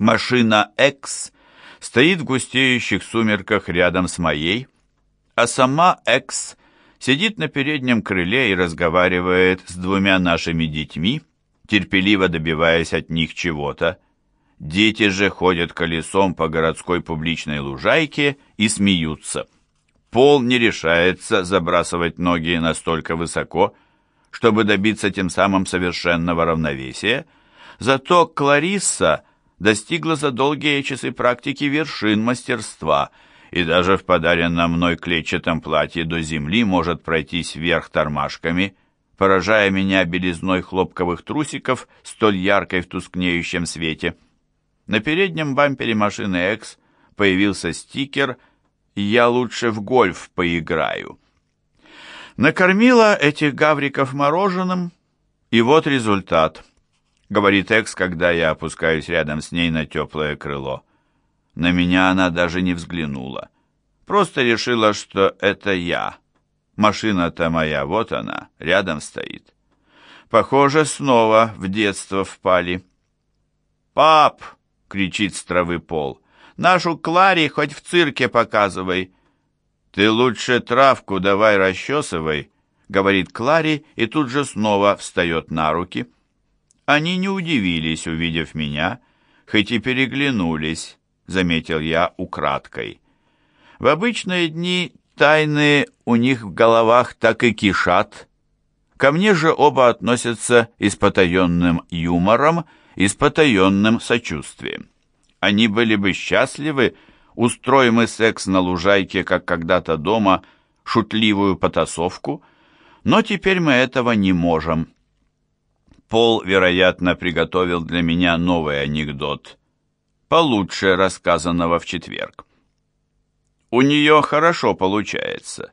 Машина X стоит в густеющих сумерках рядом с моей, а сама X сидит на переднем крыле и разговаривает с двумя нашими детьми, терпеливо добиваясь от них чего-то. Дети же ходят колесом по городской публичной лужайке и смеются. Пол не решается забрасывать ноги настолько высоко, чтобы добиться тем самым совершенного равновесия, зато Кларисса достигла за долгие часы практики вершин мастерства и даже в подаренном мной клетчатом платье до земли может пройтись вверх тормашками, поражая меня белизной хлопковых трусиков столь яркой в тускнеющем свете. На переднем бампере машины X появился стикер «Я лучше в гольф поиграю». Накормила этих гавриков мороженым, и вот результат, говорит Экс, когда я опускаюсь рядом с ней на теплое крыло. На меня она даже не взглянула. Просто решила, что это я. Машина-то моя, вот она, рядом стоит. Похоже, снова в детство впали. «Пап!» кричит с травы пол. «Нашу Клари хоть в цирке показывай!» «Ты лучше травку давай расчесывай», — говорит Клари и тут же снова встает на руки. Они не удивились, увидев меня, хоть и переглянулись, заметил я украдкой. В обычные дни тайны у них в головах так и кишат. Ко мне же оба относятся и с потаенным юмором, и с потаенным сочувствием. Они были бы счастливы, устроим мы секс на лужайке, как когда-то дома, шутливую потасовку, но теперь мы этого не можем. Пол, вероятно, приготовил для меня новый анекдот, получше рассказанного в четверг. У нее хорошо получается.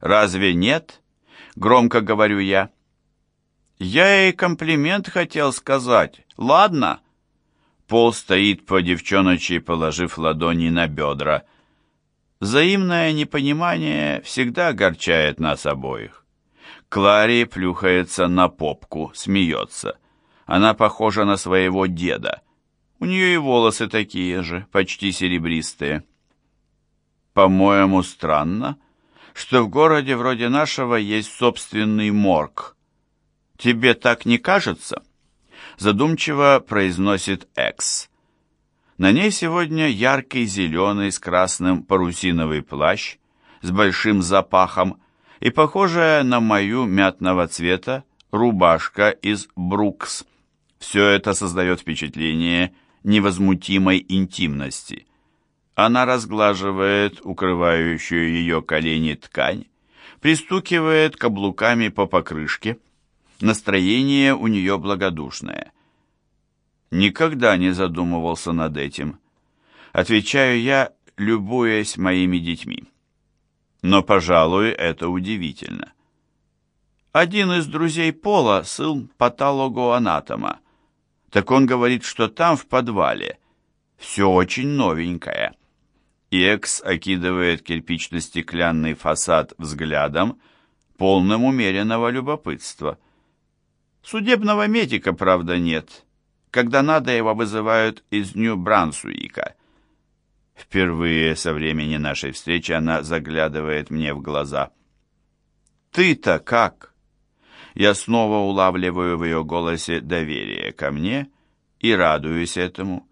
Разве нет? Громко говорю я. Я ей комплимент хотел сказать. Ладно. Пол стоит по девчоночи, положив ладони на бедра. Взаимное непонимание всегда огорчает нас обоих. Клари плюхается на попку, смеется. Она похожа на своего деда. У нее и волосы такие же, почти серебристые. По-моему, странно, что в городе вроде нашего есть собственный морг. «Тебе так не кажется?» Задумчиво произносит Экс. На ней сегодня яркий зеленый с красным парусиновый плащ с большим запахом и похожая на мою мятного цвета рубашка из Брукс. Все это создает впечатление невозмутимой интимности. Она разглаживает укрывающую ее колени ткань, пристукивает каблуками по покрышке, Настроение у нее благодушное. Никогда не задумывался над этим. Отвечаю я, любуясь моими детьми. Но, пожалуй, это удивительно. Один из друзей Пола, сын патологоанатома. Так он говорит, что там, в подвале, все очень новенькое. И Экс окидывает кирпично-стеклянный фасад взглядом, полным умеренного любопытства – Судебного медика, правда, нет. Когда надо, его вызывают из Нью-Брансуика. Впервые со времени нашей встречи она заглядывает мне в глаза. «Ты-то как?» Я снова улавливаю в ее голосе доверие ко мне и радуюсь этому.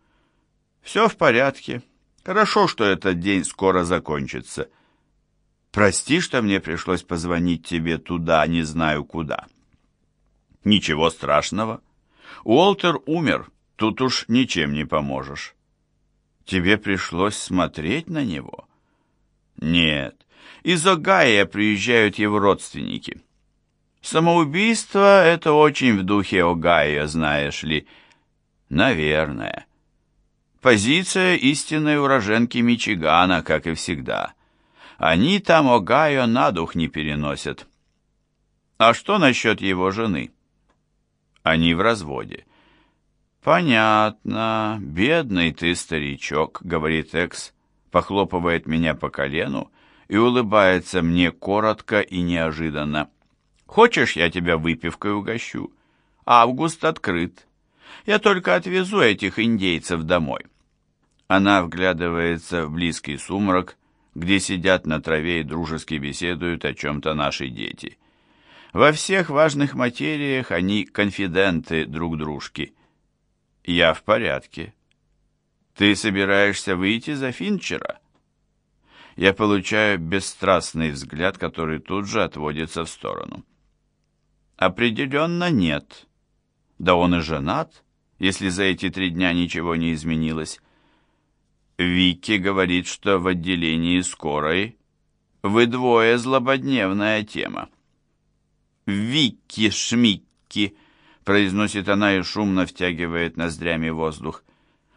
«Все в порядке. Хорошо, что этот день скоро закончится. Прости, что мне пришлось позвонить тебе туда, не знаю куда». Ничего страшного. Уолтер умер, тут уж ничем не поможешь. Тебе пришлось смотреть на него? Нет, из Огайо приезжают его родственники. Самоубийство — это очень в духе Огайо, знаешь ли. Наверное. Позиция истинной уроженки Мичигана, как и всегда. Они там Огайо на дух не переносят. А что насчет его жены? Они в разводе. «Понятно. Бедный ты старичок», — говорит Экс, похлопывает меня по колену и улыбается мне коротко и неожиданно. «Хочешь, я тебя выпивкой угощу? Август открыт. Я только отвезу этих индейцев домой. Она вглядывается в близкий сумрак, где сидят на траве и дружески беседуют о чем-то наши дети. Во всех важных материях они конфиденты друг дружки. Я в порядке. Ты собираешься выйти за Финчера? Я получаю бесстрастный взгляд, который тут же отводится в сторону. Определенно нет. Да он и женат, если за эти три дня ничего не изменилось. Вики говорит, что в отделении скорой вы двое злободневная тема. «Вики-шмикки», — произносит она и шумно втягивает ноздрями воздух.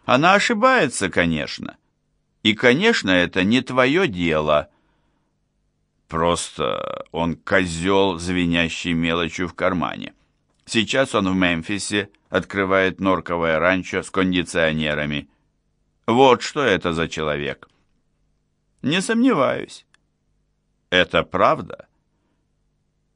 Она ошибается, конечно. И, конечно, это не твое дело. Просто он козел, звенящий мелочью в кармане. Сейчас он в Мемфисе открывает норковое ранчо с кондиционерами. Вот что это за человек. Не сомневаюсь. Это правда?